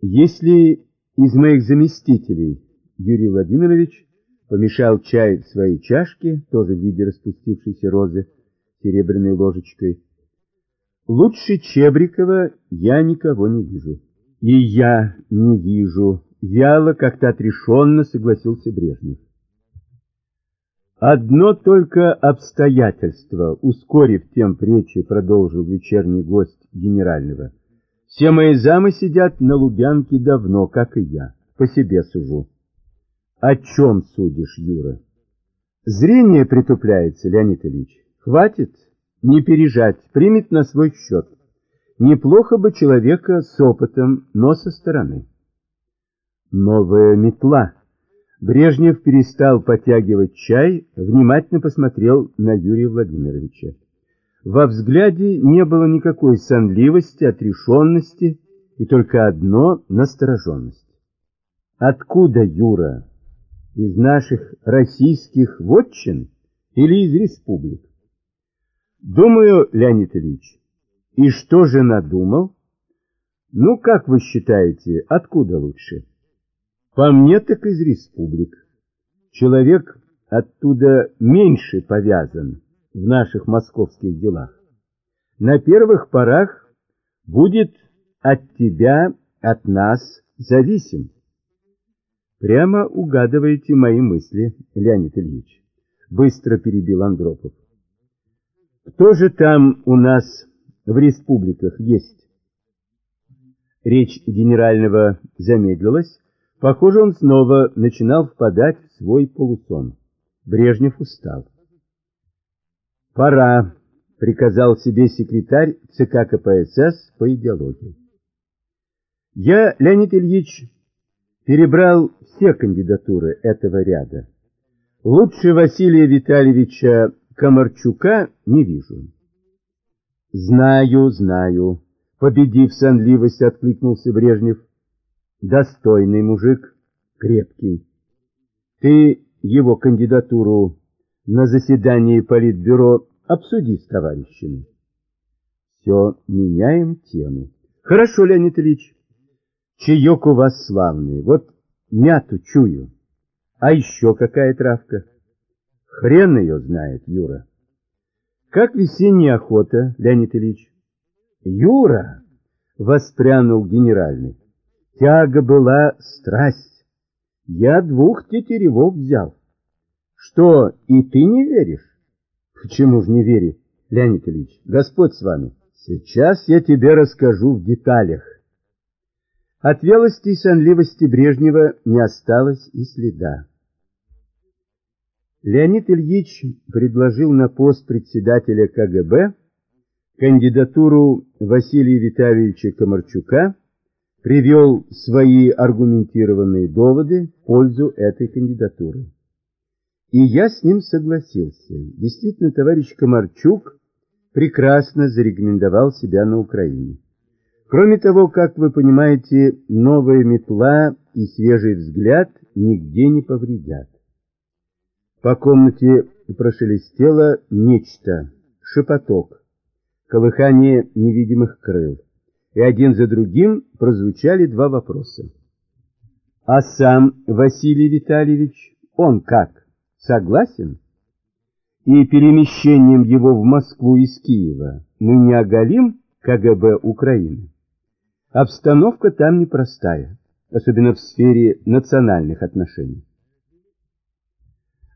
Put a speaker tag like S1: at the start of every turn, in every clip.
S1: Если из моих заместителей Юрий Владимирович помешал чай в своей чашке, тоже в виде распустившейся розы, серебряной ложечкой, лучше Чебрикова я никого не вижу. И я не вижу, вяло, как-то отрешенно согласился Брежнев. Одно только обстоятельство, ускорив темп речи, продолжил вечерний гость генерального. Все мои замы сидят на Лубянке давно, как и я. По себе сужу. О чем судишь, Юра? Зрение притупляется, Леонид Ильич. Хватит, не пережать, примет на свой счет. Неплохо бы человека с опытом, но со стороны. Новая метла. Брежнев перестал потягивать чай, внимательно посмотрел на Юрия Владимировича. Во взгляде не было никакой сонливости, отрешенности и только одно — настороженность. Откуда, Юра? Из наших российских вотчин или из республик? Думаю, Леонид Ильич. И что же надумал? Ну, как вы считаете, откуда лучше? По мне так из республик. Человек оттуда меньше повязан в наших московских делах. На первых порах будет от тебя, от нас зависим. Прямо угадываете мои мысли, Леонид Ильич. Быстро перебил Андропов. Кто же там у нас в республиках есть? Речь генерального замедлилась, Похоже, он снова начинал впадать в свой полусон. Брежнев устал. «Пора», — приказал себе секретарь ЦК КПСС по идеологии. «Я, Леонид Ильич, перебрал все кандидатуры этого ряда. Лучше Василия Витальевича Комарчука не вижу». «Знаю, знаю», — победив сонливость, откликнулся Брежнев достойный мужик, крепкий. Ты его кандидатуру на заседании Политбюро обсуди с товарищами. Все, меняем тему. Хорошо, Леонид Ильич. Чаек у вас славный. Вот мяту чую. А еще какая травка? Хрен ее знает, Юра. Как весенняя охота, Леонид Ильич? Юра! Воспрянул генеральный. Тяга была страсть. Я двух тетеревов взял. Что, и ты не веришь? Почему же не веришь, Леонид Ильич? Господь с вами. Сейчас я тебе расскажу в деталях. От велости и сонливости Брежнева не осталось и следа. Леонид Ильич предложил на пост председателя КГБ кандидатуру Василия Витальевича Комарчука привел свои аргументированные доводы в пользу этой кандидатуры. И я с ним согласился. Действительно, товарищ Комарчук прекрасно зарекомендовал себя на Украине. Кроме того, как вы понимаете, новая метла и свежий взгляд нигде не повредят. По комнате прошелестело нечто, шепоток, колыхание невидимых крыл и один за другим прозвучали два вопроса. А сам Василий Витальевич, он как, согласен? И перемещением его в Москву из Киева мы не оголим КГБ Украины? Обстановка там непростая, особенно в сфере национальных отношений.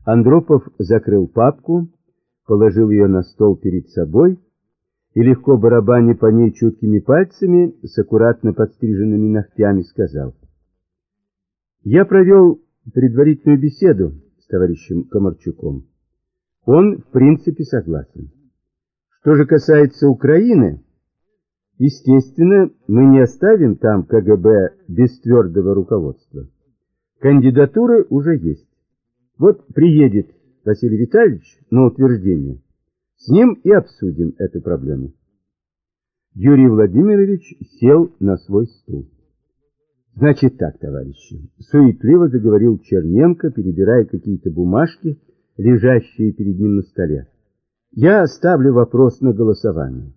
S1: Андропов закрыл папку, положил ее на стол перед собой и, легко барабаня по ней чуткими пальцами, с аккуратно подстриженными ногтями, сказал. «Я провел предварительную беседу с товарищем Комарчуком. Он, в принципе, согласен. Что же касается Украины, естественно, мы не оставим там КГБ без твердого руководства. Кандидатуры уже есть. Вот приедет Василий Витальевич на утверждение. С ним и обсудим эту проблему. Юрий Владимирович сел на свой стул. Значит так, товарищи, суетливо заговорил Черненко, перебирая какие-то бумажки, лежащие перед ним на столе. Я ставлю вопрос на голосование.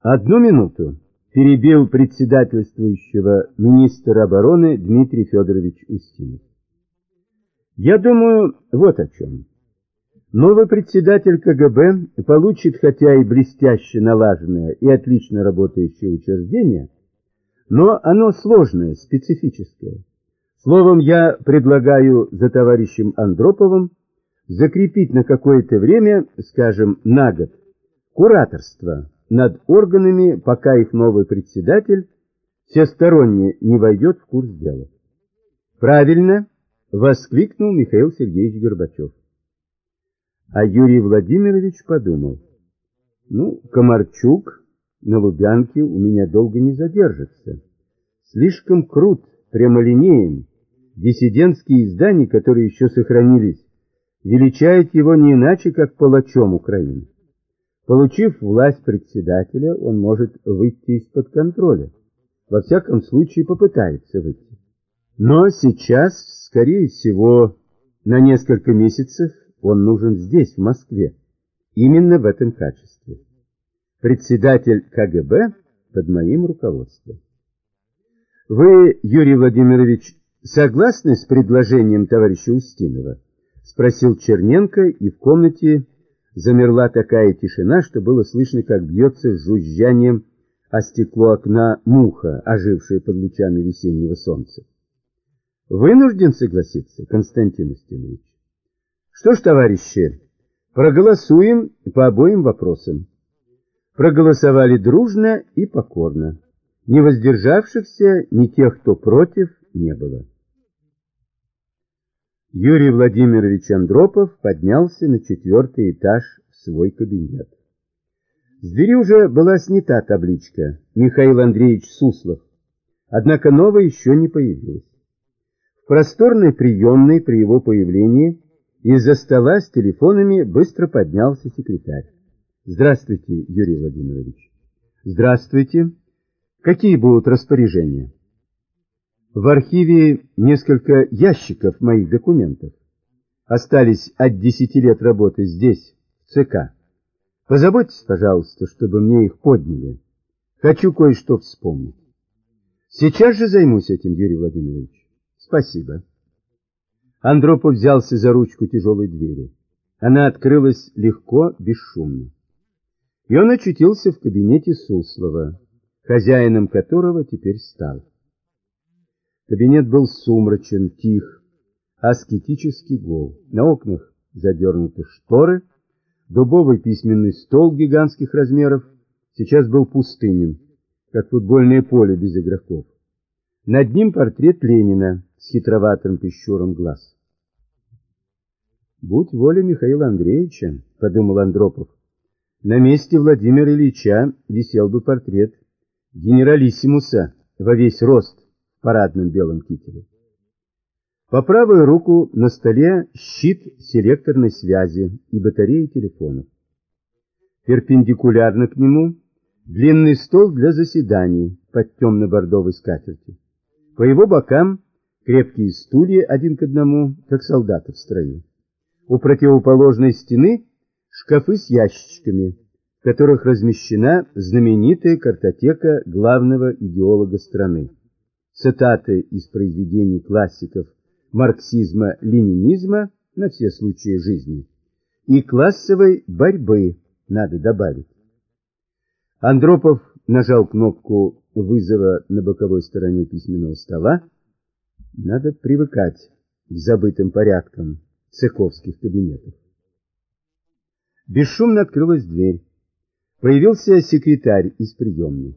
S1: Одну минуту. перебил председательствующего министра обороны Дмитрий Федорович Устинов. Я думаю, вот о чем. Новый председатель КГБ получит хотя и блестяще налаженное и отлично работающее учреждение, но оно сложное, специфическое. Словом, я предлагаю за товарищем Андроповым закрепить на какое-то время, скажем, на год, кураторство над органами, пока их новый председатель всесторонне не войдет в курс дела. Правильно, воскликнул Михаил Сергеевич Горбачев. А Юрий Владимирович подумал, ну, Комарчук на Лубянке у меня долго не задержится. Слишком крут, прямолинеен. Диссидентские издания, которые еще сохранились, величают его не иначе, как палачом Украины. Получив власть председателя, он может выйти из-под контроля. Во всяком случае, попытается выйти. Но сейчас, скорее всего, на несколько месяцев он нужен здесь, в Москве, именно в этом качестве. Председатель КГБ под моим руководством. Вы, Юрий Владимирович, согласны с предложением товарища Устинова? Спросил Черненко, и в комнате замерла такая тишина, что было слышно, как бьется с жужжанием о стекло окна муха, ожившая под лучами весеннего солнца. Вынужден согласиться, Константин Устинович. Что ж, товарищи, проголосуем по обоим вопросам. Проголосовали дружно и покорно. Ни воздержавшихся, ни тех, кто против, не было. Юрий Владимирович Андропов поднялся на четвертый этаж в свой кабинет. С двери уже была снята табличка «Михаил Андреевич Суслов», однако новая еще не появилась. В просторной приемной при его появлении из-за стола с телефонами быстро поднялся секретарь. Здравствуйте, Юрий Владимирович. Здравствуйте. Какие будут распоряжения? В архиве несколько ящиков моих документов. Остались от десяти лет работы здесь, в ЦК. Позаботьтесь, пожалуйста, чтобы мне их подняли. Хочу кое-что вспомнить. Сейчас же займусь этим, Юрий Владимирович. Спасибо. Андропов взялся за ручку тяжелой двери. Она открылась легко, бесшумно. И он очутился в кабинете Суслова, хозяином которого теперь стал. Кабинет был сумрачен, тих, аскетически гол. На окнах задернуты шторы, дубовый письменный стол гигантских размеров сейчас был пустынен, как футбольное поле без игроков. Над ним портрет Ленина с хитроватым пещером глаз. «Будь воля Михаила Андреевича», — подумал Андропов, — «на месте Владимира Ильича висел бы портрет генералиссимуса во весь рост в парадном белом кителе. По правую руку на столе щит селекторной связи и батареи телефонов. Перпендикулярно к нему длинный стол для заседаний под темно-бордовой скатертью. По его бокам крепкие стулья один к одному, как солдаты в строю. У противоположной стены шкафы с ящичками, в которых размещена знаменитая картотека главного идеолога страны. Цитаты из произведений классиков марксизма-ленинизма на все случаи жизни и классовой борьбы, надо добавить. Андропов нажал кнопку вызова на боковой стороне письменного стола. Надо привыкать к забытым порядкам цеховских кабинетов. Бесшумно открылась дверь. Появился секретарь из приемной.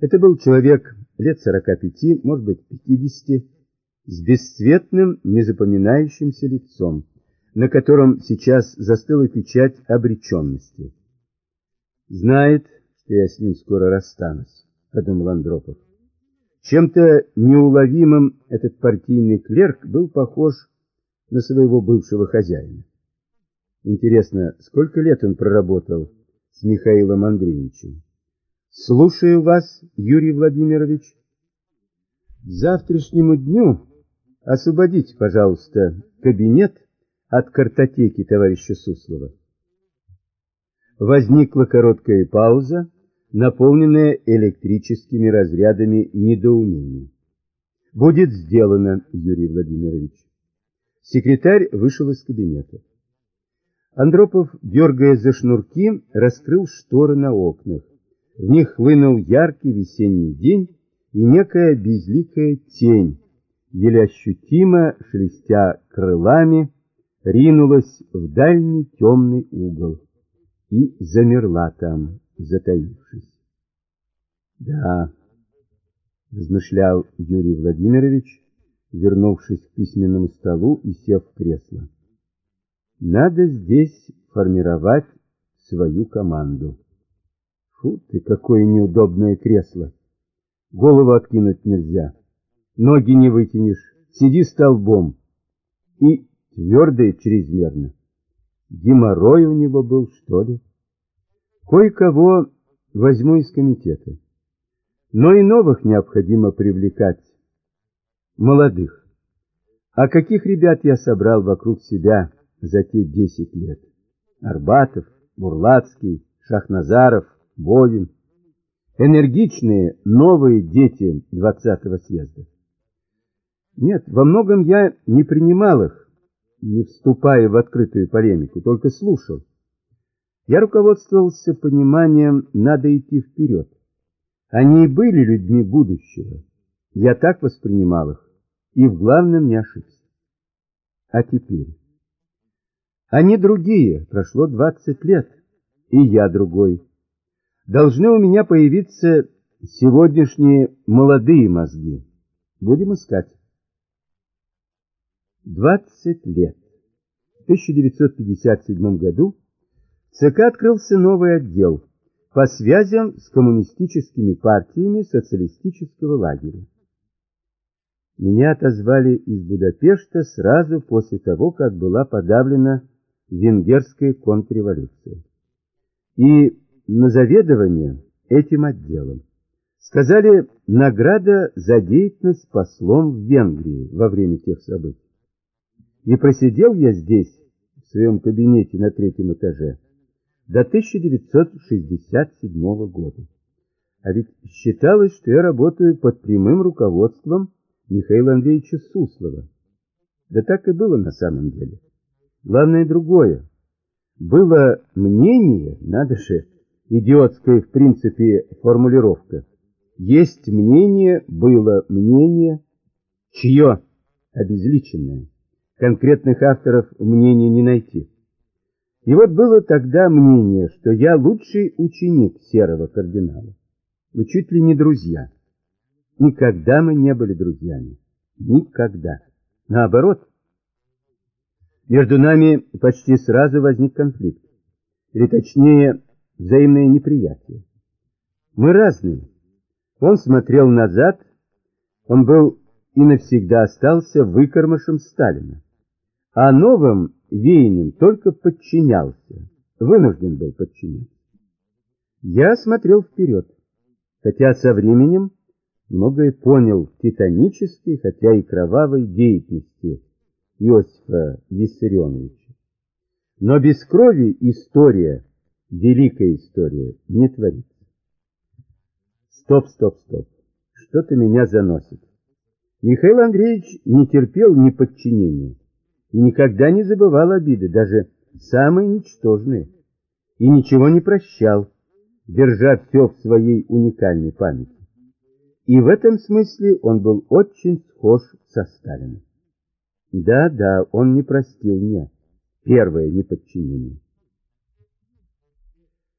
S1: Это был человек лет 45, может быть, 50, с бесцветным, незапоминающимся лицом, на котором сейчас застыла печать обреченности. Знает, что я с ним скоро расстанусь, подумал Андропов. Чем-то неуловимым этот партийный клерк был похож на своего бывшего хозяина. Интересно, сколько лет он проработал с Михаилом Андреевичем? Слушаю вас, Юрий Владимирович. К завтрашнему дню освободите, пожалуйста, кабинет от картотеки товарища Суслова. Возникла короткая пауза, наполненное электрическими разрядами недоумения. «Будет сделано, Юрий Владимирович». Секретарь вышел из кабинета. Андропов, дергая за шнурки, раскрыл шторы на окнах. В них хлынул яркий весенний день и некая безликая тень, еле ощутимо, шелестя крылами, ринулась в дальний темный угол и замерла там, затаившись. Да, размышлял Юрий Владимирович, вернувшись к письменному столу и сев в кресло. Надо здесь формировать свою команду. Фу ты, какое неудобное кресло. Голову откинуть нельзя. Ноги не вытянешь. Сиди столбом. И твердое чрезмерно. Геморрой у него был, что ли? Кое-кого возьму из комитета. Но и новых необходимо привлекать. Молодых. А каких ребят я собрал вокруг себя за те десять лет? Арбатов, Бурлацкий, Шахназаров, Бодин. Энергичные, новые дети двадцатого съезда. Нет, во многом я не принимал их, не вступая в открытую полемику, только слушал. Я руководствовался пониманием, надо идти вперед. Они и были людьми будущего. Я так воспринимал их, и в главном не ошибся. А теперь? Они другие, прошло 20 лет, и я другой. Должны у меня появиться сегодняшние молодые мозги. Будем искать. 20 лет. В 1957 году ЦК открылся новый отдел по связям с коммунистическими партиями социалистического лагеря. Меня отозвали из Будапешта сразу после того, как была подавлена венгерская контрреволюция. И на заведование этим отделом. Сказали, награда за деятельность послом в Венгрии во время тех событий. И просидел я здесь, в своем кабинете на третьем этаже, до 1967 года. А ведь считалось, что я работаю под прямым руководством Михаила Андреевича Суслова. Да так и было на самом деле. Главное другое. Было мнение, надо же, идиотская в принципе формулировка. Есть мнение, было мнение, чье обезличенное. Конкретных авторов мнения не найти. И вот было тогда мнение, что я лучший ученик серого кардинала. Мы чуть ли не друзья. Никогда мы не были друзьями. Никогда. Наоборот. Между нами почти сразу возник конфликт. Или точнее, взаимное неприятие. Мы разные. Он смотрел назад, он был и навсегда остался выкормышем Сталина. А новым веянием только подчинялся, вынужден был подчиняться. Я смотрел вперед, хотя со временем многое понял в титанической, хотя и кровавой деятельности Иосифа Виссарионовича. Но без крови история, великая история, не творится. Стоп, стоп, стоп. Что-то меня заносит. Михаил Андреевич не терпел неподчинения и никогда не забывал обиды, даже самые ничтожные, и ничего не прощал, держа все в своей уникальной памяти. И в этом смысле он был очень схож со Сталиным. Да, да, он не простил мне первое неподчинение.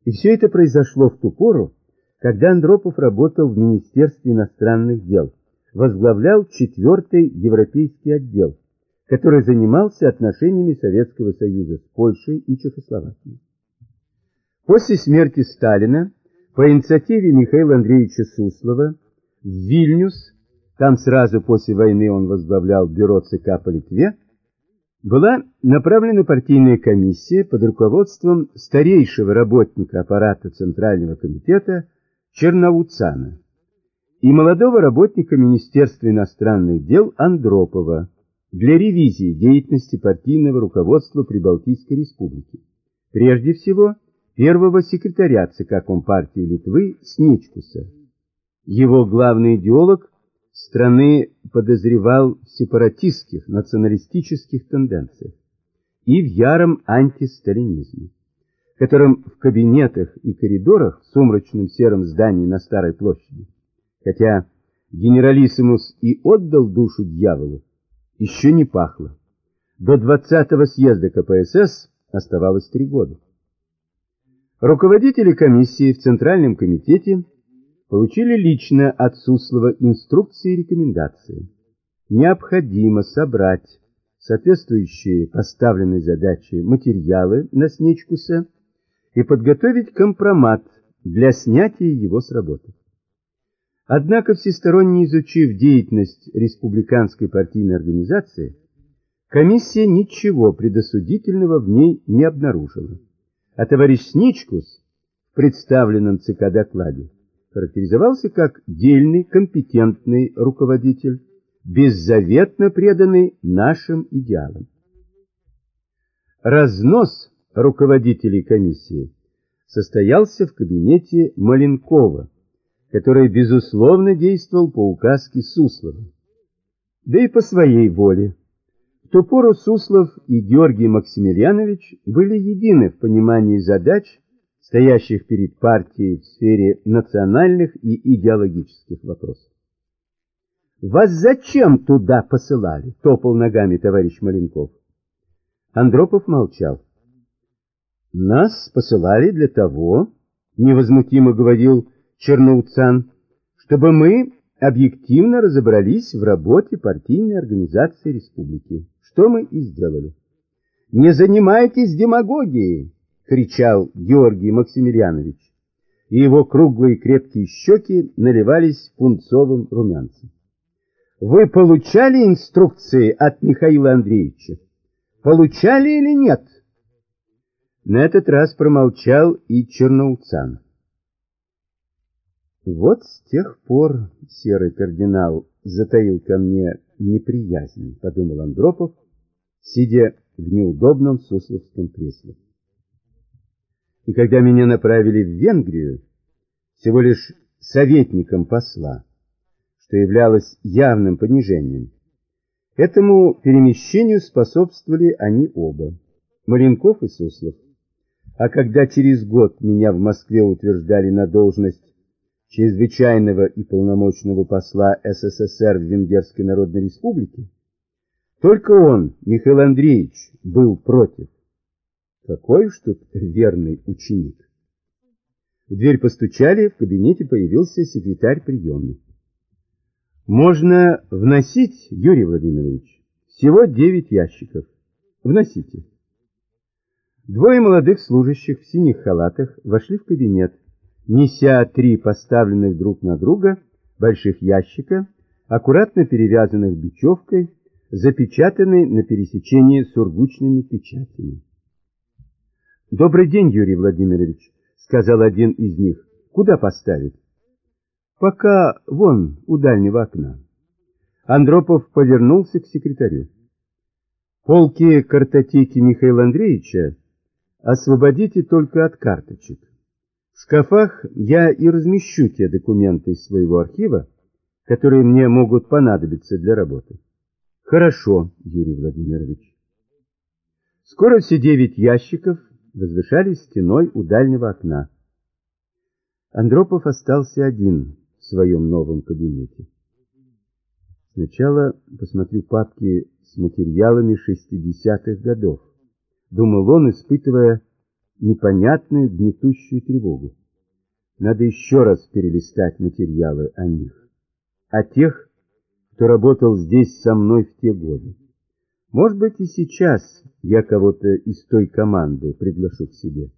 S1: И все это произошло в ту пору, когда Андропов работал в Министерстве иностранных дел, возглавлял четвертый европейский отдел, который занимался отношениями Советского Союза с Польшей и Чехословакией. После смерти Сталина по инициативе Михаила Андреевича Суслова в Вильнюс, там сразу после войны он возглавлял бюро ЦК по Литве, была направлена партийная комиссия под руководством старейшего работника аппарата Центрального комитета Черноуцана и молодого работника Министерства иностранных дел Андропова, для ревизии деятельности партийного руководства Прибалтийской республики. Прежде всего, первого секретаря ЦК Компартии Литвы Сничкуса. Его главный идеолог страны подозревал в сепаратистских, националистических тенденциях и в яром антисталинизме, которым в кабинетах и коридорах в сумрачном сером здании на Старой площади, хотя генералиссимус и отдал душу дьяволу, еще не пахло. До 20-го съезда КПСС оставалось три года. Руководители комиссии в Центральном комитете получили лично от Суслова инструкции и рекомендации. Необходимо собрать соответствующие поставленной задаче материалы на Снечкуса и подготовить компромат для снятия его с работы. Однако, всесторонне изучив деятельность республиканской партийной организации, комиссия ничего предосудительного в ней не обнаружила. А товарищ Сничкус в представленном ЦК докладе характеризовался как дельный, компетентный руководитель, беззаветно преданный нашим идеалам. Разнос руководителей комиссии состоялся в кабинете Маленкова, который, безусловно, действовал по указке Суслова, да и по своей воле. В ту пору Суслов и Георгий Максимiliaнович были едины в понимании задач, стоящих перед партией в сфере национальных и идеологических вопросов. «Вас зачем туда посылали?» — топал ногами товарищ Маленков. Андропов молчал. «Нас посылали для того, — невозмутимо говорил Черноуцан, чтобы мы объективно разобрались в работе партийной организации республики, что мы и сделали. «Не занимайтесь демагогией!» — кричал Георгий Максимiliaнович, и его круглые крепкие щеки наливались пунцовым румянцем. «Вы получали инструкции от Михаила Андреевича? Получали или нет?» На этот раз промолчал и Черноуцан. Вот с тех пор серый кардинал затаил ко мне неприязнь, подумал Андропов, сидя в неудобном сусловском кресле. И когда меня направили в Венгрию, всего лишь советником посла, что являлось явным понижением, этому перемещению способствовали они оба, Маленков и Суслов. А когда через год меня в Москве утверждали на должность чрезвычайного и полномочного посла СССР в Венгерской Народной Республике, только он, Михаил Андреевич, был против. Какой уж тут верный ученик. В дверь постучали, в кабинете появился секретарь приемный. Можно вносить, Юрий Владимирович, всего девять ящиков. Вносите. Двое молодых служащих в синих халатах вошли в кабинет неся три поставленных друг на друга больших ящика, аккуратно перевязанных бечевкой, запечатанной на пересечении сургучными печатями. «Добрый день, Юрий Владимирович», — сказал один из них. «Куда поставить?» «Пока вон, у дальнего окна». Андропов повернулся к секретарю. «Полки картотеки Михаила Андреевича освободите только от карточек. В шкафах я и размещу те документы из своего архива, которые мне могут понадобиться для работы. Хорошо, Юрий Владимирович. Скоро все девять ящиков возвышались стеной у дальнего окна. Андропов остался один в своем новом кабинете. Сначала посмотрю папки с материалами шестидесятых годов, думал он, испытывая непонятную гнетущую тревогу. Надо еще раз перелистать материалы о них, о тех, кто работал здесь со мной в те годы. Может быть, и сейчас я кого-то из той команды приглашу к себе.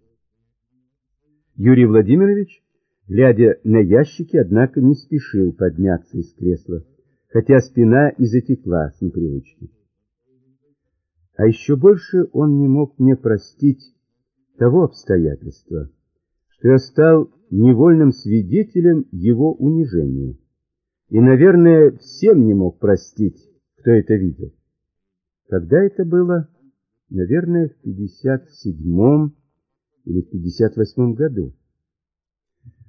S1: Юрий Владимирович, глядя на ящики, однако не спешил подняться из кресла, хотя спина и затекла с непривычки. А еще больше он не мог мне простить того обстоятельства, что я стал невольным свидетелем его унижения. И, наверное, всем не мог простить, кто это видел. Когда это было? Наверное, в 57-м или в 58 году.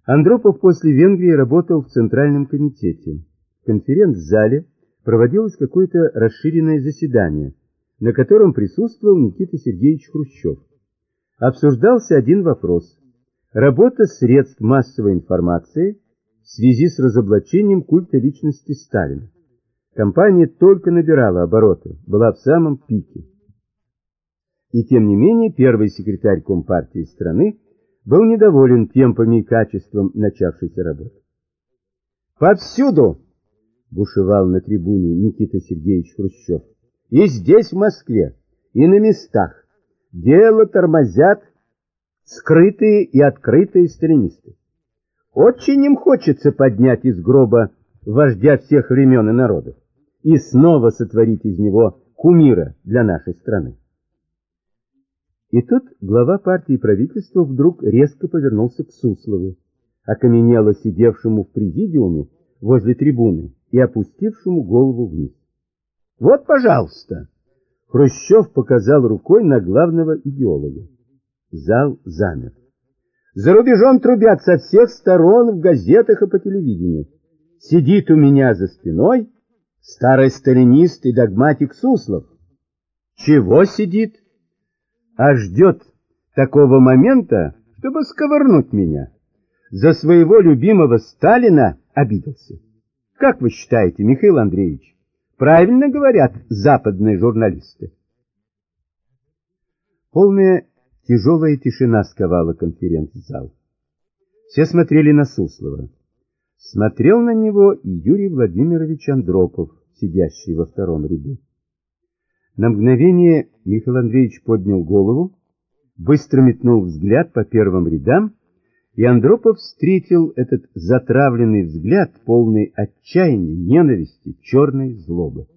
S1: Андропов после Венгрии работал в Центральном комитете. В конференц-зале проводилось какое-то расширенное заседание, на котором присутствовал Никита Сергеевич Хрущев. Обсуждался один вопрос – работа средств массовой информации в связи с разоблачением культа личности Сталина. Компания только набирала обороты, была в самом пике. И тем не менее первый секретарь Компартии страны был недоволен темпами и качеством начавшейся работы. «Повсюду!» — бушевал на трибуне Никита Сергеевич Хрущев. «И здесь, в Москве, и на местах. Дело тормозят скрытые и открытые сталинисты. Очень им хочется поднять из гроба вождя всех времен и народов и снова сотворить из него кумира для нашей страны. И тут глава партии правительства вдруг резко повернулся к Суслову, окаменело сидевшему в президиуме возле трибуны и опустившему голову вниз. «Вот, пожалуйста!» Хрущев показал рукой на главного идеолога. Зал замер. За рубежом трубят со всех сторон в газетах и по телевидению. Сидит у меня за спиной старый сталинист и догматик Суслов. Чего сидит? а ждет такого момента, чтобы сковырнуть меня. За своего любимого Сталина обиделся. Как вы считаете, Михаил Андреевич, правильно говорят западные журналисты? Полная тяжелая тишина сковала конференц-зал. Все смотрели на Суслова. Смотрел на него и Юрий Владимирович Андропов, сидящий во втором ряду. На мгновение Михаил Андреевич поднял голову, быстро метнул взгляд по первым рядам, и Андропов встретил этот затравленный взгляд, полный отчаяния, ненависти, черной злобы.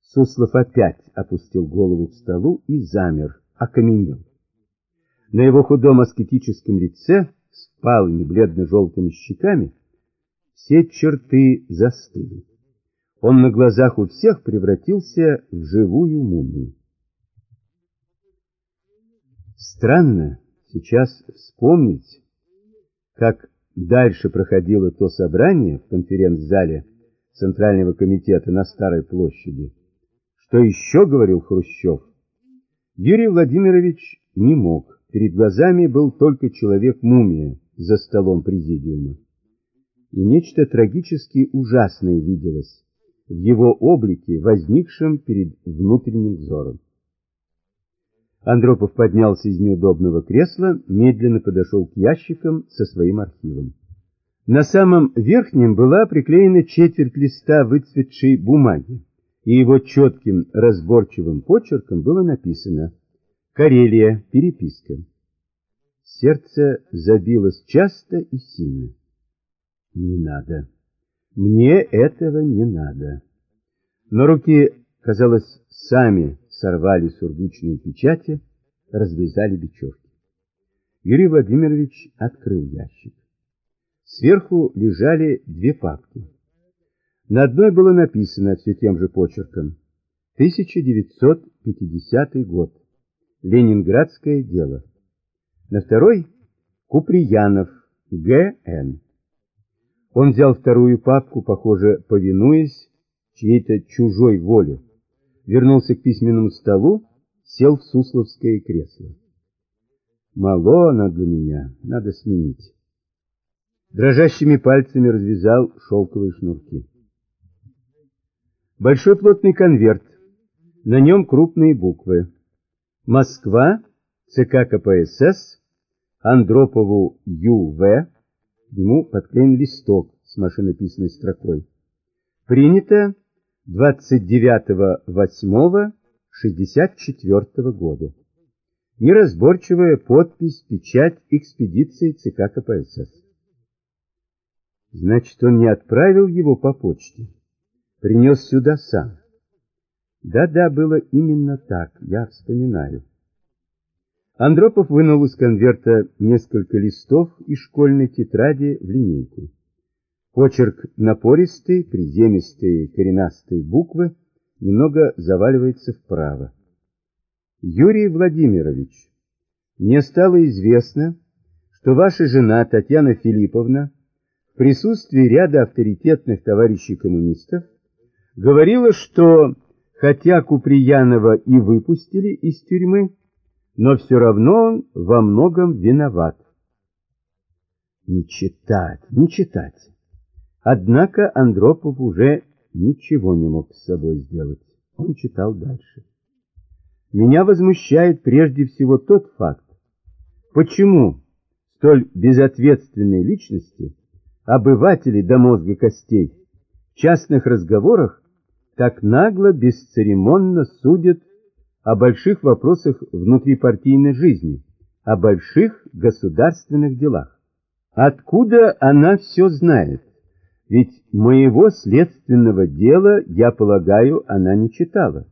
S1: Суслов опять опустил голову к столу и замер, окаменел. На его худом аскетическом лице, с палыми бледно-желтыми щеками, все черты застыли он на глазах у всех превратился в живую мумию. Странно сейчас вспомнить, как дальше проходило то собрание в конференц-зале Центрального комитета на Старой площади. Что еще говорил Хрущев? Юрий Владимирович не мог. Перед глазами был только человек-мумия за столом президиума. И нечто трагически ужасное виделось в его облике, возникшем перед внутренним взором. Андропов поднялся из неудобного кресла, медленно подошел к ящикам со своим архивом. На самом верхнем была приклеена четверть листа выцветшей бумаги, и его четким разборчивым почерком было написано «Карелия. Переписка». Сердце забилось часто и сильно. «Не надо». Мне этого не надо. Но руки, казалось, сами сорвали сургучные печати, развязали бечевки. Юрий Владимирович открыл ящик. Сверху лежали две папки. На одной было написано все тем же почерком 1950 год. Ленинградское дело. На второй Куприянов Г.Н. Он взял вторую папку, похоже, повинуясь чьей-то чужой воле, вернулся к письменному столу, сел в сусловское кресло. Мало она для меня, надо сменить. Дрожащими пальцами развязал шелковые шнурки. Большой плотный конверт, на нем крупные буквы. Москва, ЦК КПСС, Андропову Ю.В., ему подклеен листок с машинописной строкой. Принято 29.08.64 года. Неразборчивая подпись, печать экспедиции ЦК КПСС. Значит, он не отправил его по почте, принес сюда сам. Да-да, было именно так, я вспоминаю. Андропов вынул из конверта несколько листов из школьной тетради в линейку. Почерк напористый, приземистые коренастые буквы, немного заваливается вправо. Юрий Владимирович, Мне стало известно, что ваша жена Татьяна Филипповна в присутствии ряда авторитетных товарищей коммунистов говорила, что хотя Куприянова и выпустили из тюрьмы, но все равно он во многом виноват. Не читать, не читать. Однако Андропов уже ничего не мог с собой сделать. Он читал дальше. Меня возмущает прежде всего тот факт, почему столь безответственной личности, обыватели до мозга костей, в частных разговорах так нагло, бесцеремонно судят о больших вопросах внутрипартийной жизни, о больших государственных делах. Откуда она все знает? Ведь моего следственного дела, я полагаю, она не читала.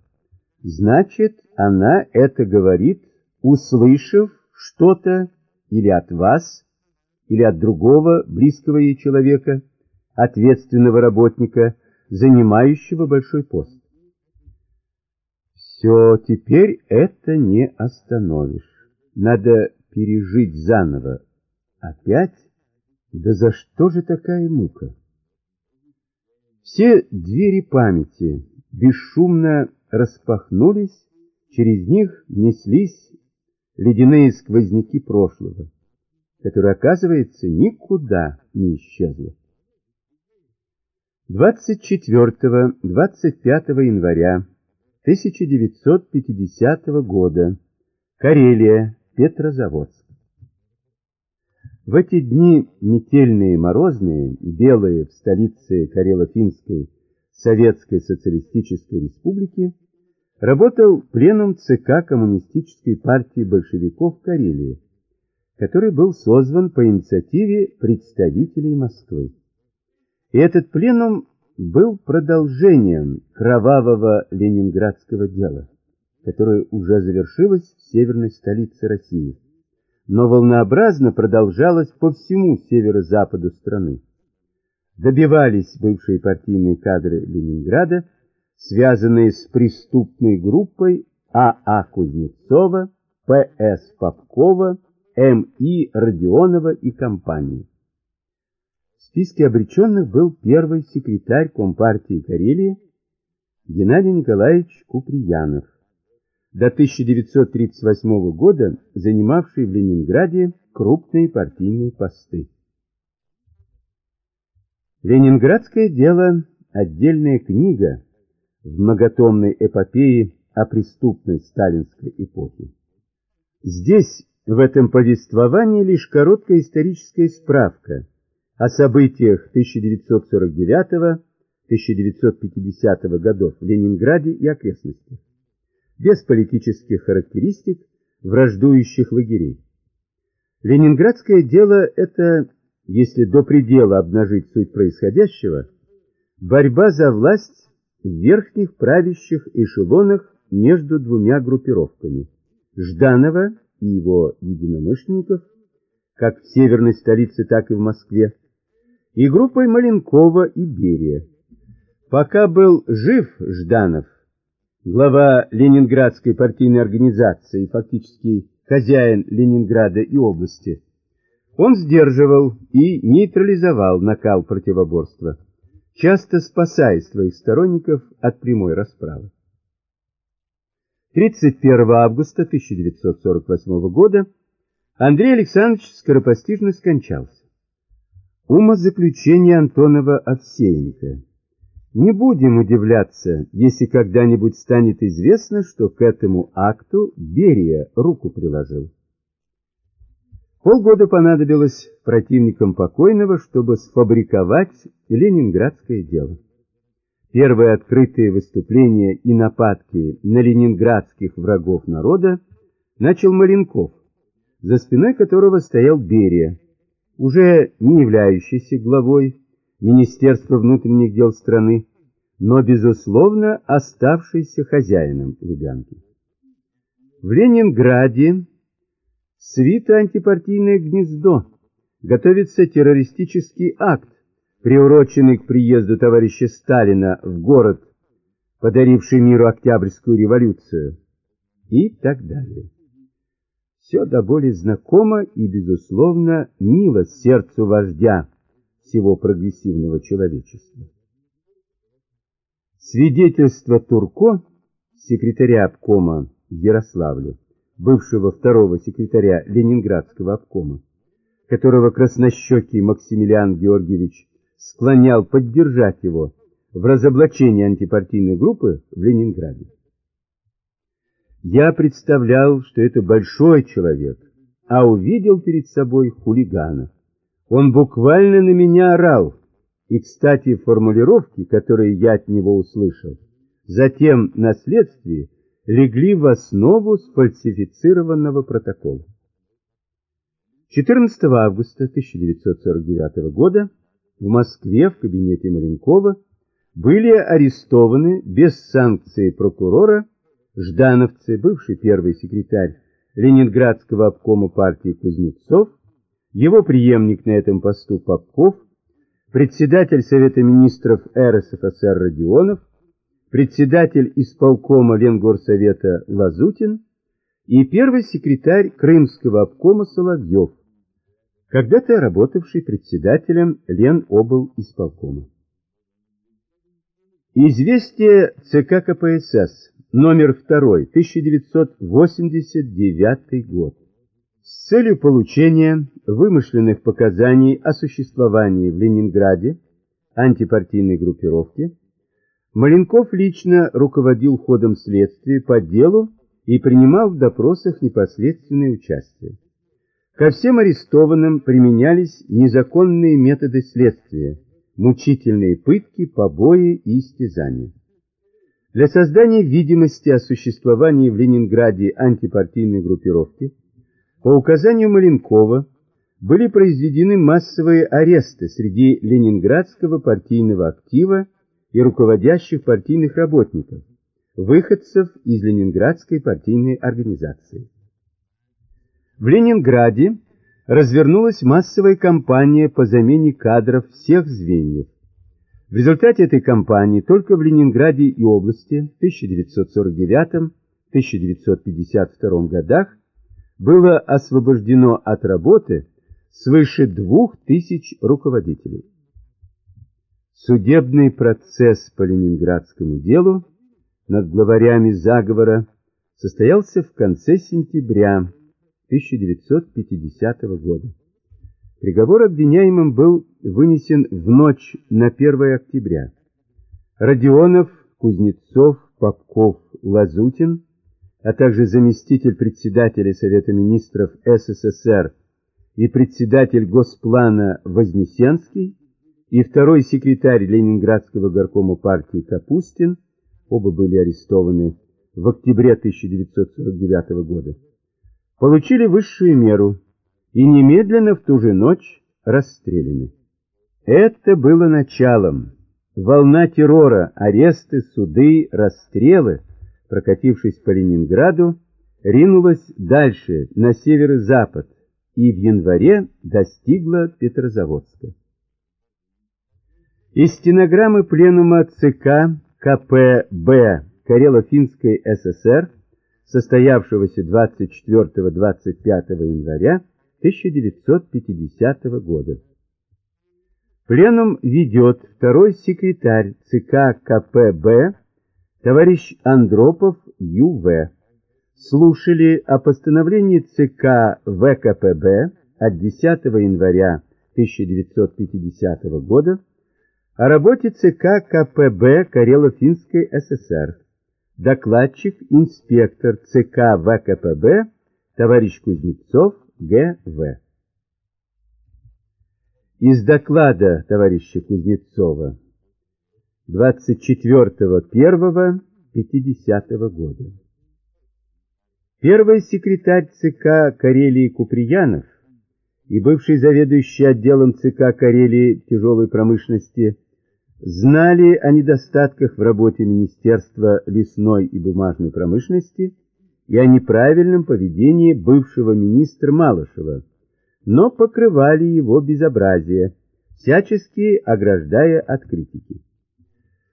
S1: Значит, она это говорит, услышав что-то или от вас, или от другого близкого ей человека, ответственного работника, занимающего большой пост. Все, теперь это не остановишь. Надо пережить заново. Опять? Да за что же такая мука? Все двери памяти бесшумно распахнулись, через них неслись ледяные сквозняки прошлого, которое, оказывается, никуда не исчезло. 24-25 января 1950 года. Карелия, Петрозаводск. В эти дни метельные морозные, белые в столице Карело-Финской Советской Социалистической Республики, работал пленум ЦК Коммунистической партии большевиков Карелии, который был созван по инициативе представителей Москвы. И этот пленум был продолжением кровавого ленинградского дела, которое уже завершилось в северной столице России, но волнообразно продолжалось по всему северо-западу страны. Добивались бывшие партийные кадры Ленинграда, связанные с преступной группой А.А. А Кузнецова, П.С. Попкова, М.И. Родионова и компании. В списке обреченных был первый секретарь Компартии Карелии Геннадий Николаевич Куприянов, до 1938 года занимавший в Ленинграде крупные партийные посты. Ленинградское дело – отдельная книга в многотомной эпопее о преступной сталинской эпохе. Здесь, в этом повествовании, лишь короткая историческая справка – о событиях 1949-1950 годов в Ленинграде и окрестностях, без политических характеристик враждующих лагерей. Ленинградское дело – это, если до предела обнажить суть происходящего, борьба за власть в верхних правящих эшелонах между двумя группировками – Жданова и его единомышленников, как в северной столице, так и в Москве, и группой Маленкова и Берия. Пока был жив Жданов, глава Ленинградской партийной организации, фактически хозяин Ленинграда и области, он сдерживал и нейтрализовал накал противоборства, часто спасая своих сторонников от прямой расправы. 31 августа 1948 года Андрей Александрович скоропостижно скончался. Умозаключение Антонова-Овсеенко. Не будем удивляться, если когда-нибудь станет известно, что к этому акту Берия руку приложил. Полгода понадобилось противникам покойного, чтобы сфабриковать ленинградское дело. Первые открытые выступления и нападки на ленинградских врагов народа начал Маленков, за спиной которого стоял Берия, уже не являющийся главой Министерства внутренних дел страны, но, безусловно, оставшийся хозяином Лубянки. В Ленинграде свито антипартийное гнездо, готовится террористический акт, приуроченный к приезду товарища Сталина в город, подаривший миру Октябрьскую революцию, и так далее. Все до боли знакомо и, безусловно, мило сердцу вождя всего прогрессивного человечества. Свидетельство Турко, секретаря обкома в Ярославле, бывшего второго секретаря Ленинградского обкома, которого краснощекий Максимилиан Георгиевич склонял поддержать его в разоблачении антипартийной группы в Ленинграде. Я представлял, что это большой человек, а увидел перед собой хулигана. Он буквально на меня орал, и, кстати, формулировки, которые я от него услышал, затем на следствии легли в основу сфальсифицированного протокола. 14 августа 1949 года в Москве в кабинете Маленкова были арестованы без санкции прокурора ждановцы, бывший первый секретарь Ленинградского обкома партии Кузнецов, его преемник на этом посту Попков, председатель Совета министров РСФСР Родионов, председатель исполкома Ленгорсовета Лазутин и первый секретарь Крымского обкома Соловьев, когда-то работавший председателем Ленобл исполкома. Известие ЦК КПСС номер 2, 1989 год. С целью получения вымышленных показаний о существовании в Ленинграде антипартийной группировки, Маленков лично руководил ходом следствия по делу и принимал в допросах непосредственное участие. Ко всем арестованным применялись незаконные методы следствия, мучительные пытки, побои и истязания. Для создания видимости о существовании в Ленинграде антипартийной группировки по указанию Маленкова были произведены массовые аресты среди ленинградского партийного актива и руководящих партийных работников, выходцев из ленинградской партийной организации. В Ленинграде развернулась массовая кампания по замене кадров всех звеньев, в результате этой кампании только в Ленинграде и области в 1949-1952 годах было освобождено от работы свыше двух тысяч руководителей. Судебный процесс по ленинградскому делу над главарями заговора состоялся в конце сентября 1950 года. Приговор обвиняемым был вынесен в ночь на 1 октября. Родионов, Кузнецов, Попков, Лазутин, а также заместитель председателя Совета министров СССР и председатель Госплана Вознесенский и второй секретарь Ленинградского горкома партии Капустин, оба были арестованы в октябре 1949 года, получили высшую меру – и немедленно в ту же ночь расстреляны. Это было началом. Волна террора, аресты, суды, расстрелы, прокатившись по Ленинграду, ринулась дальше, на северо-запад, и в январе достигла Петрозаводска. Из стенограммы пленума ЦК КПБ Карело-Финской ССР, состоявшегося 24-25 января, 1950 года. Пленум ведет второй секретарь ЦК КПБ товарищ Андропов Ю.В. Слушали о постановлении ЦК ВКПБ от 10 января 1950 года о работе ЦК КПБ Карело-Финской ССР. Докладчик, инспектор ЦК ВКПБ товарищ Кузнецов Г.В. Из доклада товарища Кузнецова 24.01.50 года. Первый секретарь ЦК Карелии Куприянов и бывший заведующий отделом ЦК Карелии тяжелой промышленности знали о недостатках в работе Министерства лесной и бумажной промышленности и о неправильном поведении бывшего министра Малышева, но покрывали его безобразие, всячески ограждая от критики.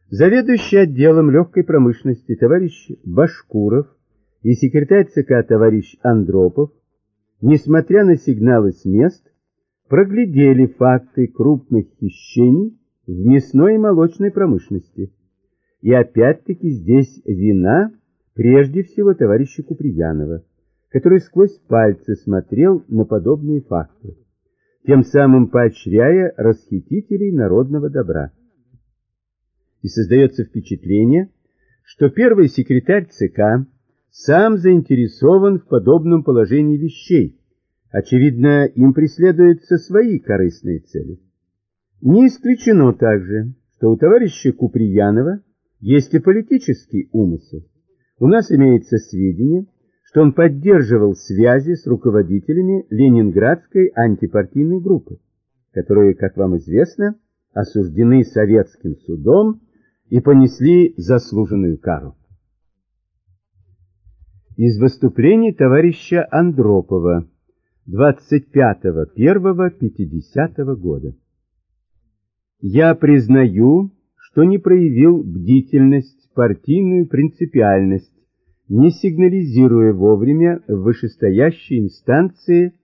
S1: Заведующий отделом легкой промышленности товарищ Башкуров и секретарь ЦК товарищ Андропов несмотря на сигналы с мест, проглядели факты крупных хищений в мясной и молочной промышленности. И опять-таки здесь вина прежде всего товарища Куприянова, который сквозь пальцы смотрел на подобные факты, тем самым поощряя расхитителей народного добра. И создается впечатление, что первый секретарь ЦК сам заинтересован в подобном положении вещей. Очевидно, им преследуются свои корыстные цели. Не исключено также, что у товарища Куприянова есть и политический умысел. У нас имеется сведения, что он поддерживал связи с руководителями Ленинградской антипартийной группы, которые, как вам известно, осуждены советским судом и понесли заслуженную кару. Из выступлений товарища Андропова 25.01.50 года. Я признаю, что не проявил бдительность, партийную принципиальность, не сигнализируя вовремя в вышестоящей инстанции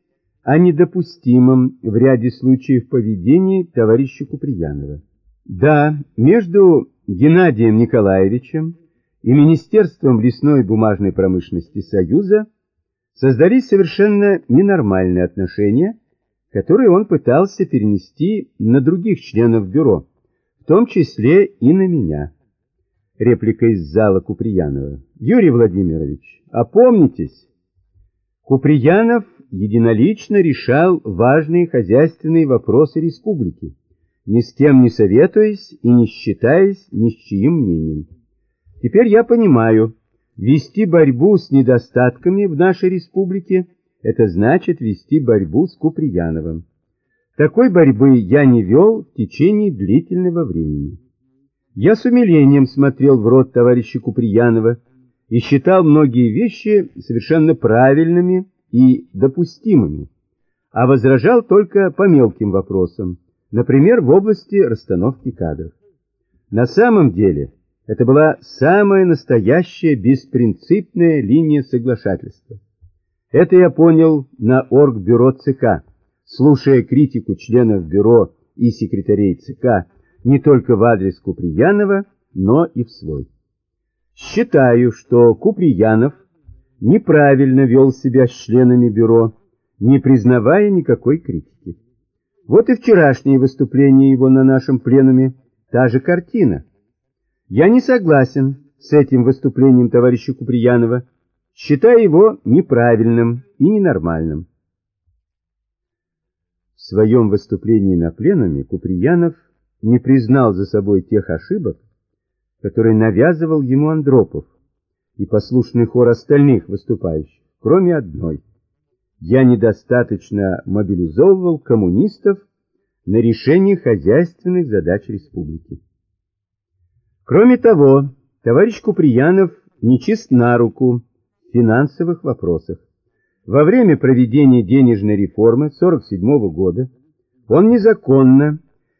S1: о недопустимом в ряде случаев поведении товарища Куприянова. Да, между Геннадием Николаевичем и Министерством лесной и бумажной промышленности Союза создались совершенно ненормальные отношения, которые он пытался перенести на других членов бюро, в том числе и на меня. Реплика из зала Куприянова. Юрий Владимирович, опомнитесь. Куприянов единолично решал важные хозяйственные вопросы республики, ни с кем не советуясь и не считаясь ни с чьим мнением. Теперь я понимаю, вести борьбу с недостатками в нашей республике – это значит вести борьбу с Куприяновым. Такой борьбы я не вел в течение длительного времени. Я с умилением смотрел в рот товарища Куприянова и считал многие вещи совершенно правильными и допустимыми, а возражал только по мелким вопросам, например, в области расстановки кадров. На самом деле это была самая настоящая беспринципная линия соглашательства. Это я понял на оргбюро ЦК, слушая критику членов бюро и секретарей ЦК не только в адрес Куприянова, но и в свой. Считаю, что Куприянов неправильно вел себя с членами бюро, не признавая никакой критики. Вот и вчерашнее выступление его на нашем пленуме, та же картина. Я не согласен с этим выступлением товарища Куприянова, считая его неправильным и ненормальным. В своем выступлении на пленуме Куприянов не признал за собой тех ошибок, которые навязывал ему Андропов и послушный хор остальных выступающих, кроме одной. Я недостаточно мобилизовывал коммунистов на решение хозяйственных задач республики. Кроме того, товарищ Куприянов нечист на руку в финансовых вопросах. Во время проведения денежной реформы 1947 года он незаконно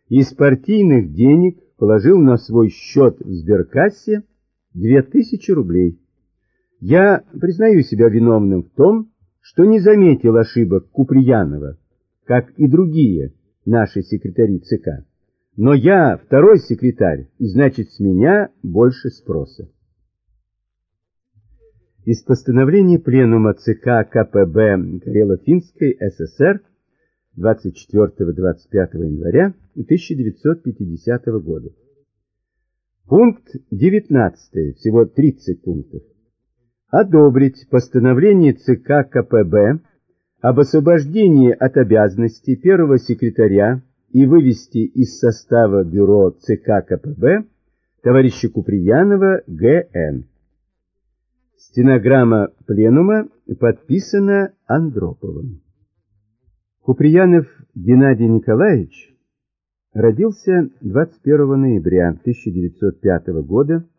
S1: из партийных денег положил на свой счет в сберкассе 2000 рублей. Я признаю себя виновным в том, что не заметил ошибок Куприянова, как и другие наши секретари ЦК. Но я второй секретарь, и значит с меня больше спроса. Из постановления Пленума ЦК КПБ Карело-Финской ССР 24-25 января 1950 года. Пункт 19, всего 30 пунктов. Одобрить постановление ЦК КПБ об освобождении от обязанностей первого секретаря и вывести из состава бюро ЦК КПБ товарища Куприянова Г.Н. Стенограмма пленума подписана Андроповым. Куприянов Геннадий Николаевич родился 21 ноября 1905 года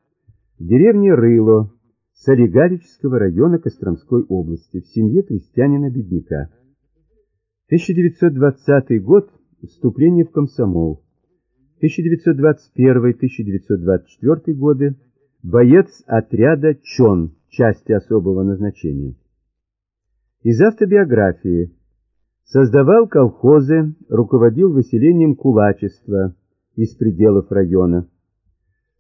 S1: в деревне Рыло Солигарического района Костромской области в семье крестьянина-бедняка. 1920 год вступление в комсомол. 1921-1924 годы боец отряда ЧОН, части особого назначения. Из автобиографии. Создавал колхозы, руководил выселением кулачества из пределов района.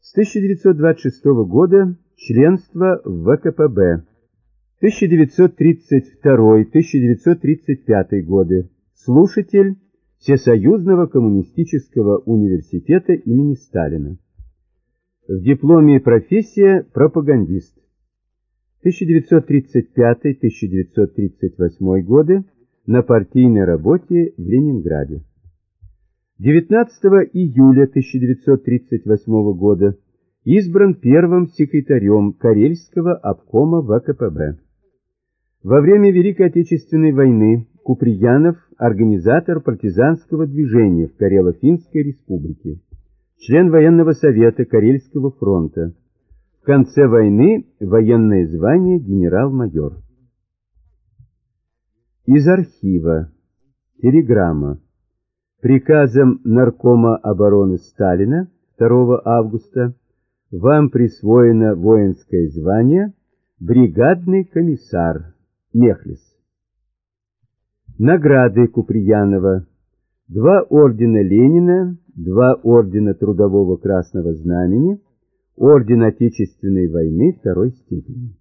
S1: С 1926 года членство в ВКПБ. 1932-1935 годы. Слушатель Всесоюзного коммунистического университета имени Сталина. В дипломе профессия пропагандист. 1935-1938 годы на партийной работе в Ленинграде. 19 июля 1938 года избран первым секретарем Карельского обкома ВКПБ. Во время Великой Отечественной войны Куприянов – организатор партизанского движения в Карело-Финской республике, член военного совета Карельского фронта. В конце войны военное звание генерал-майор. Из архива. Телеграмма. Приказом Наркома обороны Сталина 2 августа вам присвоено воинское звание бригадный комиссар Мехлис. Награды Куприянова. Два ордена Ленина, два ордена Трудового Красного Знамени, орден Отечественной войны второй степени.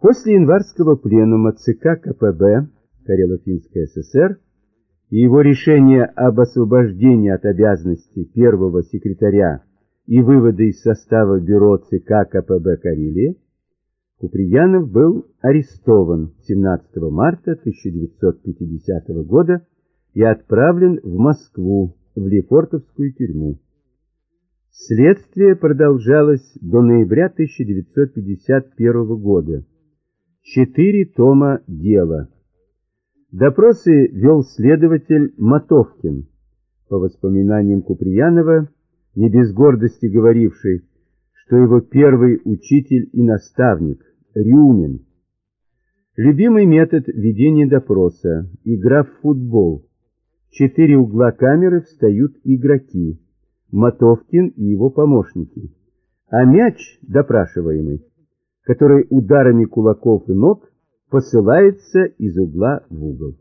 S1: После январского пленума ЦК КПБ Карело-Финской ССР и его решения об освобождении от обязанностей первого секретаря и вывода из состава бюро ЦК КПБ Карелии, Куприянов был арестован 17 марта 1950 года и отправлен в Москву, в Лефортовскую тюрьму. Следствие продолжалось до ноября 1951 года. Четыре тома дела. Допросы вел следователь Мотовкин, по воспоминаниям Куприянова, не без гордости говоривший, что его первый учитель и наставник Рюмин. Любимый метод ведения допроса – игра в футбол. Четыре угла камеры встают игроки – Мотовкин и его помощники. А мяч, допрашиваемый, который ударами кулаков и ног посылается из угла в угол.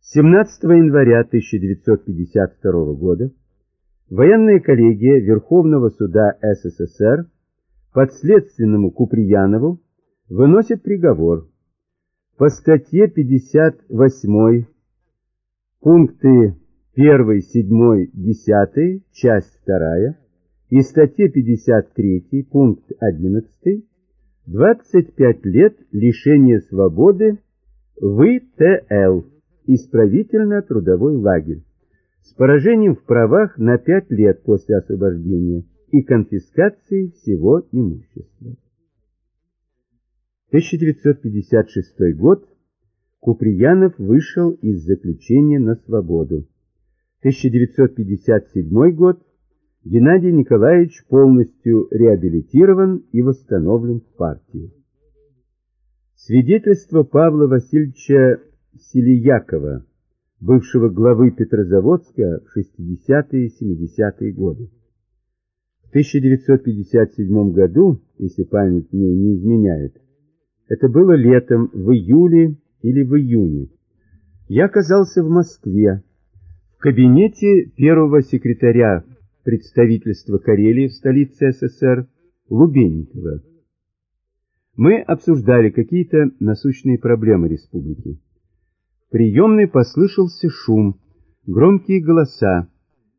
S1: 17 января 1952 года Военная коллегия Верховного суда СССР подследственному Куприянову выносит приговор по статье 58 пункты 1, 7, 10, часть 2 и статье 53 пункт 11 25 лет лишения свободы в исправительно-трудовой лагерь с поражением в правах на 5 лет после освобождения и конфискацией всего имущества. 1956 год Куприянов вышел из заключения на свободу. 1957 год Геннадий Николаевич полностью реабилитирован и восстановлен в партии. Свидетельство Павла Васильевича Селиякова бывшего главы Петрозаводска в 60-е и 70-е годы. В 1957 году, если память мне не изменяет, это было летом, в июле или в июне, я оказался в Москве, в кабинете первого секретаря представительства Карелии в столице СССР Лубенникова. Мы обсуждали какие-то насущные проблемы республики приемной послышался шум, громкие голоса.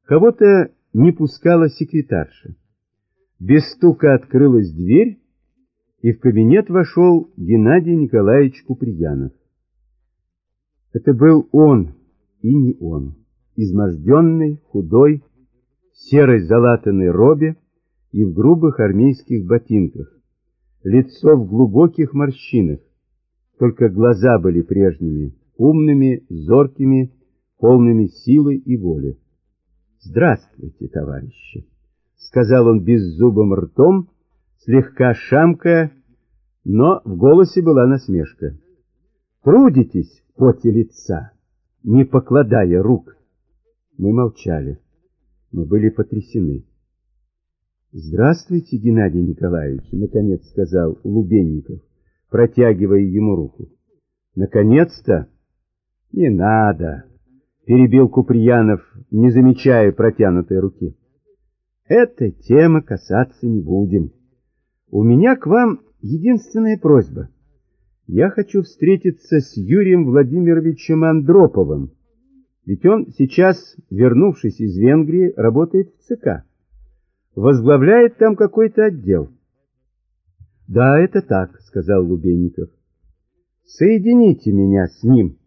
S1: Кого-то не пускала секретарша. Без стука открылась дверь, и в кабинет вошел Геннадий Николаевич Куприянов. Это был он и не он, изможденный, худой, серой залатанной робе и в грубых армейских ботинках, лицо в глубоких морщинах, только глаза были прежними, умными, зоркими, полными силы и воли. «Здравствуйте, товарищи!» — сказал он беззубым ртом, слегка шамкая, но в голосе была насмешка. «Трудитесь поте лица, не покладая рук!» Мы молчали. Мы были потрясены. «Здравствуйте, Геннадий Николаевич!» — наконец сказал Лубенников. протягивая ему руку. «Наконец-то!» «Не надо!» — перебил Куприянов, не замечая протянутой руки. «Этой темы касаться не будем. У меня к вам единственная просьба. Я хочу встретиться с Юрием Владимировичем Андроповым, ведь он сейчас, вернувшись из Венгрии, работает в ЦК. Возглавляет там какой-то отдел. «Да, это так», — сказал Лубенников. «Соедините меня с ним».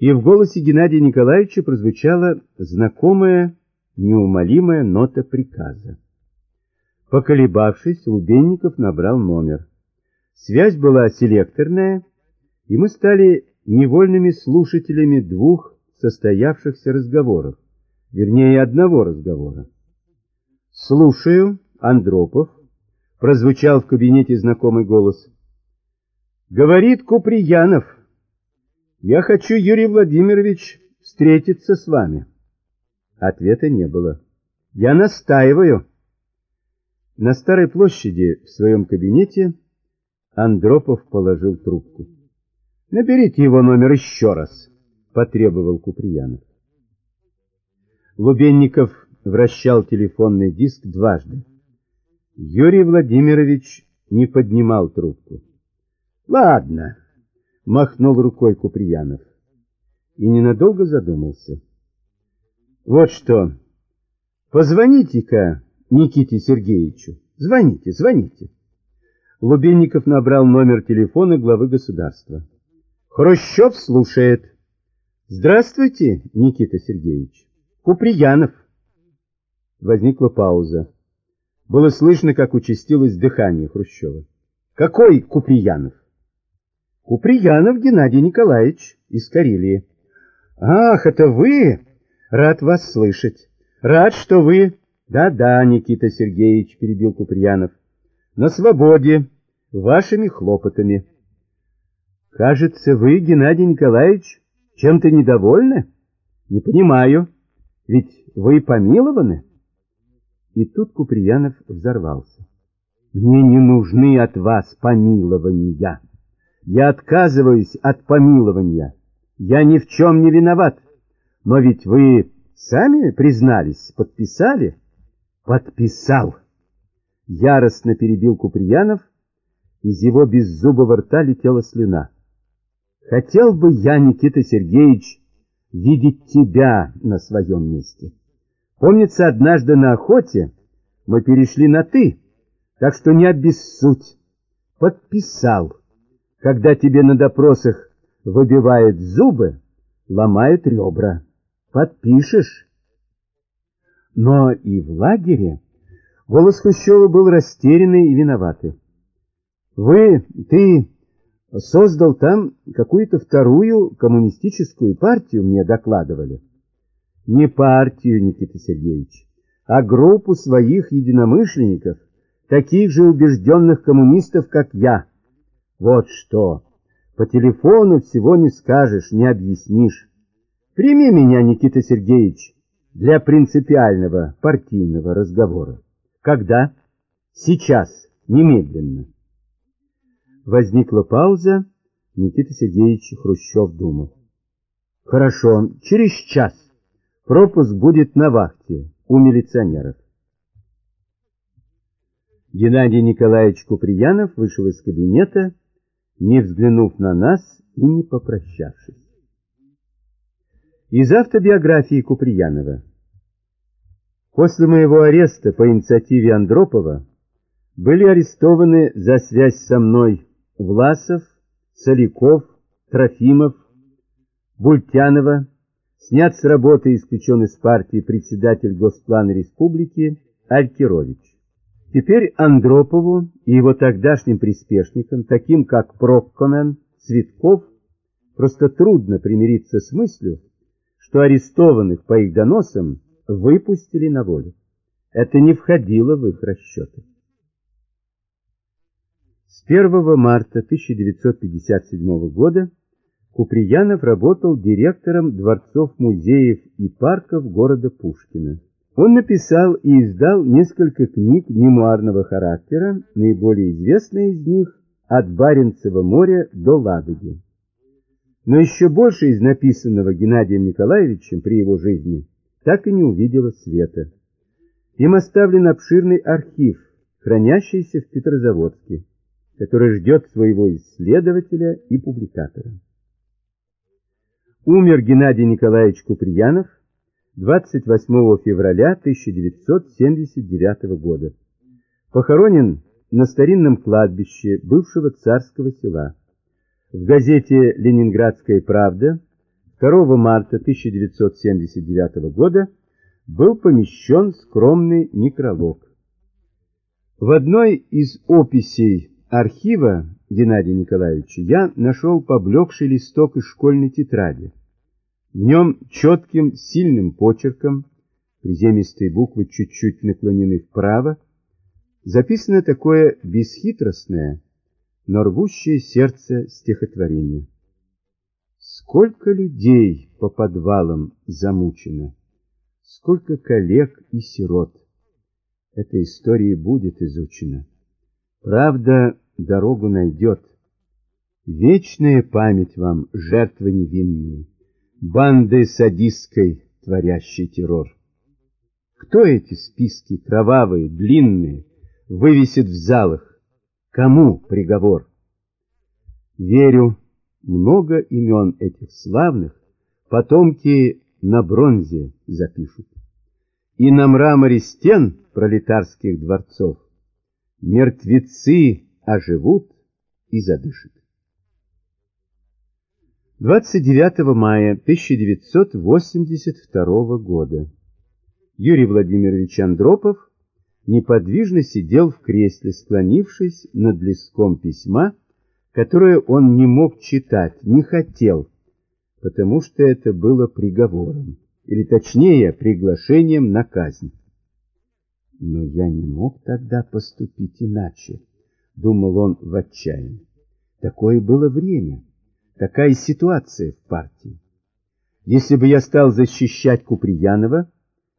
S1: И в голосе Геннадия Николаевича прозвучала знакомая, неумолимая нота приказа. Поколебавшись, Лубенников набрал номер. Связь была селекторная, и мы стали невольными слушателями двух состоявшихся разговоров, вернее одного разговора. «Слушаю, Андропов», — прозвучал в кабинете знакомый голос. «Говорит Куприянов, я хочу, Юрий Владимирович, встретиться с вами». Ответа не было. «Я настаиваю». На Старой площади в своем кабинете Андропов положил трубку. «Наберите его номер еще раз», — потребовал Куприянов. Лубенников вращал телефонный диск дважды. Юрий Владимирович не поднимал трубку. «Ладно», — махнул рукой Куприянов и ненадолго задумался. «Вот что, позвоните-ка Никите Сергеевичу. Звоните, звоните». Лубенников набрал номер телефона главы государства. «Хрущев слушает». «Здравствуйте, Никита Сергеевич. Куприянов». Возникла пауза. Было слышно, как участилось дыхание Хрущева. Какой Куприянов? Куприянов Геннадий Николаевич из Карелии. Ах, это вы? Рад вас слышать. Рад, что вы... Да-да, Никита Сергеевич, перебил Куприянов. На свободе, вашими хлопотами. Кажется, вы, Геннадий Николаевич, чем-то недовольны? Не понимаю, ведь вы помилованы? И тут Куприянов взорвался. «Мне не нужны от вас помилования. Я отказываюсь от помилования. Я ни в чем не виноват. Но ведь вы сами признались, подписали?» «Подписал!» Яростно перебил Куприянов. Из его беззубого рта летела слюна. «Хотел бы я, Никита Сергеевич, видеть тебя на своем месте». Помнится, однажды на охоте мы перешли на «ты», так что не обессудь. Подписал. Когда тебе на допросах выбивают зубы, ломают ребра. Подпишешь. Но и в лагере голос Хрущева был растерянный и виноватый. Вы, ты создал там какую-то вторую коммунистическую партию, мне докладывали. Не партию, Никита Сергеевич, а группу своих единомышленников, таких же убежденных коммунистов, как я. Вот что. По телефону всего не скажешь, не объяснишь. Прими меня, Никита Сергеевич, для принципиального партийного разговора. Когда? Сейчас, немедленно. Возникла пауза. Никита Сергеевич Хрущев думал. Хорошо, через час. Пропуск будет на вахте у милиционеров. Геннадий Николаевич Куприянов вышел из кабинета, не взглянув на нас и не попрощавшись. Из автобиографии Куприянова. После моего ареста по инициативе Андропова были арестованы за связь со мной Власов, Соляков, Трофимов, Бультянова, снят с работы и исключен из партии председатель Госплана Республики Алькирович. Теперь Андропову и его тогдашним приспешникам, таким как Прокконен, Цветков, просто трудно примириться с мыслью, что арестованных по их доносам выпустили на волю. Это не входило в их расчеты. С 1 марта 1957 года Куприянов работал директором дворцов-музеев и парков города Пушкина. Он написал и издал несколько книг мемуарного характера, наиболее известная из них от Баренцева моря до Ладоги. Но еще больше из написанного Геннадием Николаевичем при его жизни так и не увидела света. Им оставлен обширный архив, хранящийся в Петрозаводске, который ждет своего исследователя и публикатора. Умер Геннадий Николаевич Куприянов 28 февраля 1979 года. Похоронен на старинном кладбище бывшего царского села. В газете «Ленинградская правда» 2 марта 1979 года был помещен скромный некролог. В одной из описей архива Геннадия Николаевича я нашел поблекший листок из школьной тетради. В нем четким, сильным почерком, приземистые буквы чуть-чуть наклонены вправо, записано такое бесхитростное, но рвущее сердце стихотворение. Сколько людей по подвалам замучено, сколько коллег и сирот. Эта история будет изучена. Правда дорогу найдет. Вечная память вам, жертвы невинные, банды садистской, творящей террор. Кто эти списки кровавые, длинные, вывесит в залах? Кому приговор? Верю, много имен этих славных потомки на бронзе запишут. И на мраморе стен пролетарских дворцов мертвецы оживут и задышат. 29 мая 1982 года Юрий Владимирович Андропов неподвижно сидел в кресле, склонившись над листком письма, которое он не мог читать, не хотел, потому что это было приговором, или точнее приглашением на казнь. Но я не мог тогда поступить иначе, думал он в отчаянии. Такое было время такая ситуация в партии. Если бы я стал защищать Куприянова,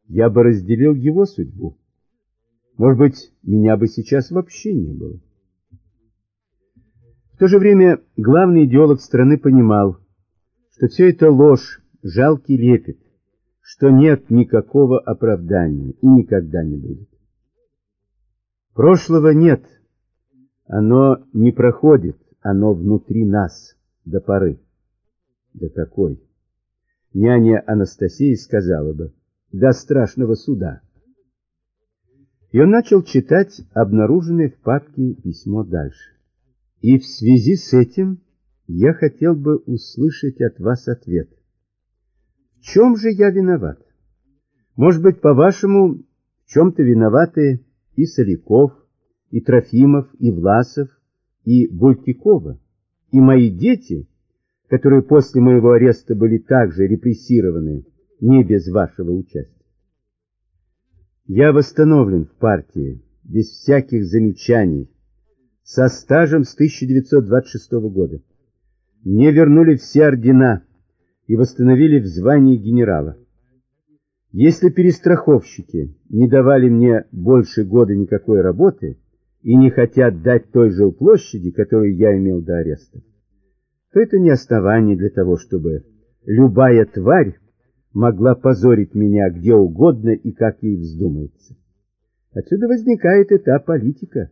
S1: я бы разделил его судьбу. Может быть, меня бы сейчас вообще не было. В то же время главный идеолог страны понимал, что все это ложь, жалкий лепет, что нет никакого оправдания и никогда не будет. Прошлого нет, оно не проходит, оно внутри нас до поры. До какой? Няня Анастасия сказала бы, до страшного суда. И он начал читать обнаруженное в папке письмо дальше. И в связи с этим я хотел бы услышать от вас ответ. Чем же я виноват? Может быть, по-вашему, в чем-то виноваты и Соляков, и Трофимов, и Власов, и Булькикова? и мои дети, которые после моего ареста были также репрессированы, не без вашего участия. Я восстановлен в партии, без всяких замечаний, со стажем с 1926 года. Мне вернули все ордена и восстановили в звании генерала. Если перестраховщики не давали мне больше года никакой работы, и не хотят дать той жилплощади, которую я имел до ареста, то это не основание для того, чтобы любая тварь могла позорить меня где угодно и как ей вздумается. Отсюда возникает эта политика,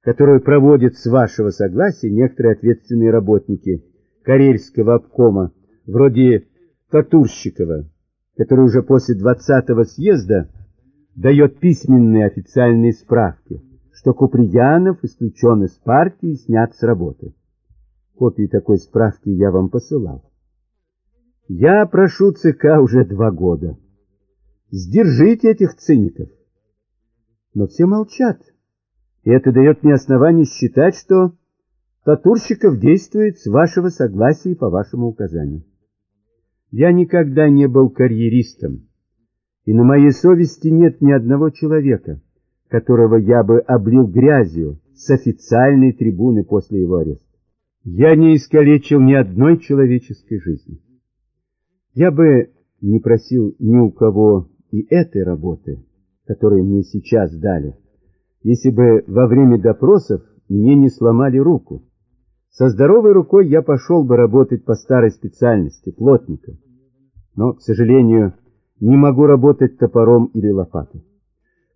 S1: которую проводят с вашего согласия некоторые ответственные работники Карельского обкома, вроде Татурщикова, который уже после 20-го съезда дает письменные официальные справки что Куприянов исключен из партии и снят с работы. Копии такой справки я вам посылал. Я прошу ЦК уже два года. Сдержите этих циников. Но все молчат. И это дает мне основание считать, что Татурщиков действует с вашего согласия и по вашему указанию. Я никогда не был карьеристом, и на моей совести нет ни одного человека, которого я бы облил грязью с официальной трибуны после его ареста. Я не искалечил ни одной человеческой жизни. Я бы не просил ни у кого и этой работы, которую мне сейчас дали, если бы во время допросов мне не сломали руку. Со здоровой рукой я пошел бы работать по старой специальности, плотника. Но, к сожалению, не могу работать топором или лопатой.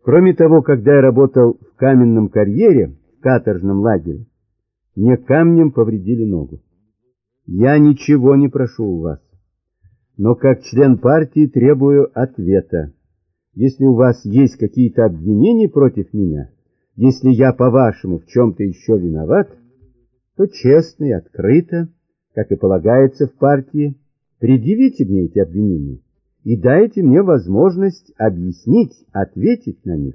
S1: Кроме того, когда я работал в каменном карьере, в каторжном лагере, мне камнем повредили ногу. Я ничего не прошу у вас, но как член партии требую ответа. Если у вас есть какие-то обвинения против меня, если я, по-вашему, в чем-то еще виноват, то честно и открыто, как и полагается в партии, предъявите мне эти обвинения и дайте мне возможность объяснить, ответить на них.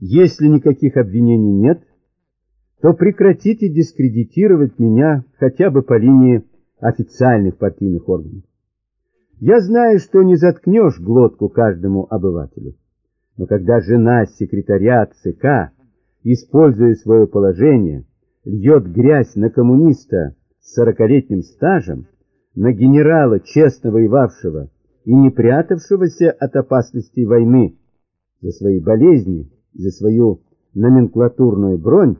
S1: Если никаких обвинений нет, то прекратите дискредитировать меня хотя бы по линии официальных партийных органов. Я знаю, что не заткнешь глотку каждому обывателю. Но когда жена секретаря ЦК, используя свое положение, льет грязь на коммуниста с сорокалетним стажем, на генерала, честно воевавшего и не прятавшегося от опасностей войны, за свои болезни, за свою номенклатурную бронь,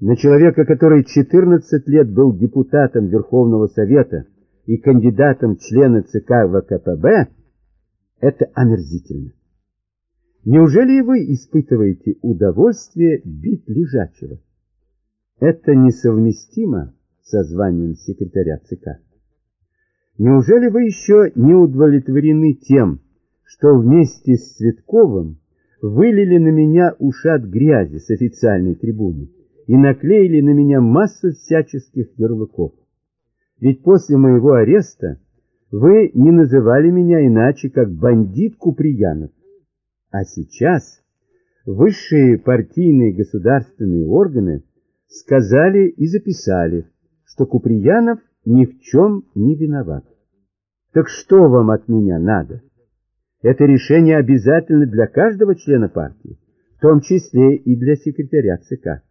S1: на человека, который 14 лет был депутатом Верховного Совета и кандидатом члена ЦК ВКПБ, это омерзительно. Неужели вы испытываете удовольствие бить лежачего? Это несовместимо со званием секретаря ЦК. Неужели вы еще не удовлетворены тем, что вместе с Цветковым вылили на меня ушат грязи с официальной трибуны и наклеили на меня массу всяческих ярлыков? Ведь после моего ареста вы не называли меня иначе, как бандит Куприянов. А сейчас высшие партийные государственные органы сказали и записали, что Куприянов ни в чем не виноват. Так что вам от меня надо? Это решение обязательно для каждого члена партии, в том числе и для секретаря ЦК.